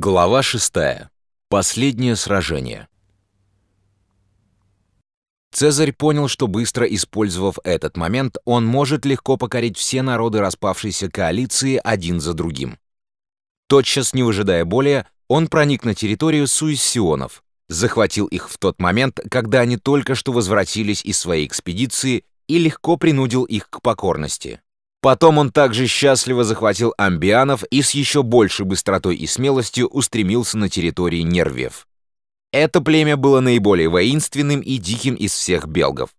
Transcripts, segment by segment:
Глава 6. Последнее сражение. Цезарь понял, что быстро использовав этот момент, он может легко покорить все народы распавшейся коалиции один за другим. Тотчас, не выжидая более, он проник на территорию суиссионов, захватил их в тот момент, когда они только что возвратились из своей экспедиции и легко принудил их к покорности. Потом он также счастливо захватил амбианов и с еще большей быстротой и смелостью устремился на территории Нервиев. Это племя было наиболее воинственным и диким из всех белгов.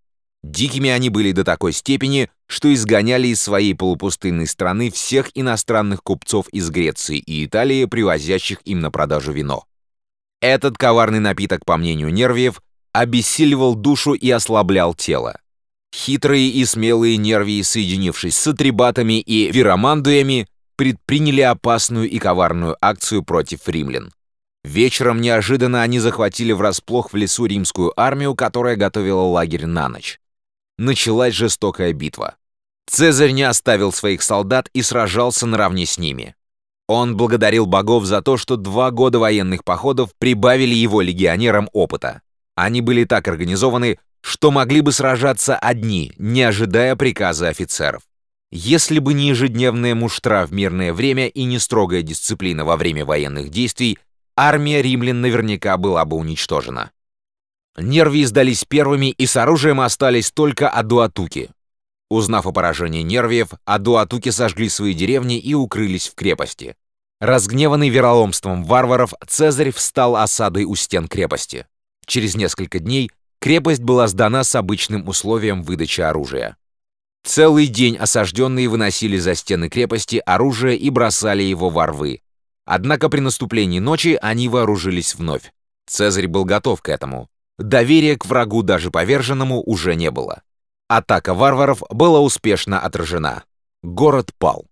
Дикими они были до такой степени, что изгоняли из своей полупустынной страны всех иностранных купцов из Греции и Италии, привозящих им на продажу вино. Этот коварный напиток, по мнению Нервиев, обессиливал душу и ослаблял тело. Хитрые и смелые нервии, соединившись с атрибатами и веромандуями, предприняли опасную и коварную акцию против римлян. Вечером неожиданно они захватили врасплох в лесу римскую армию, которая готовила лагерь на ночь. Началась жестокая битва. Цезарь не оставил своих солдат и сражался наравне с ними. Он благодарил богов за то, что два года военных походов прибавили его легионерам опыта. Они были так организованы, что могли бы сражаться одни, не ожидая приказа офицеров. Если бы не ежедневная муштра в мирное время и не строгая дисциплина во время военных действий, армия римлян наверняка была бы уничтожена. Нервии сдались первыми и с оружием остались только адуатуки. Узнав о поражении нервиев, адуатуки сожгли свои деревни и укрылись в крепости. Разгневанный вероломством варваров, Цезарь встал осадой у стен крепости. Через несколько дней Крепость была сдана с обычным условием выдачи оружия. Целый день осажденные выносили за стены крепости оружие и бросали его во рвы. Однако при наступлении ночи они вооружились вновь. Цезарь был готов к этому. Доверия к врагу даже поверженному уже не было. Атака варваров была успешно отражена. Город пал.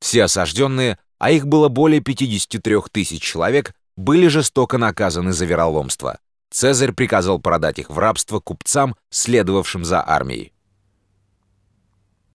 Все осажденные, а их было более 53 тысяч человек, были жестоко наказаны за вероломство. Цезарь приказал продать их в рабство купцам, следовавшим за армией.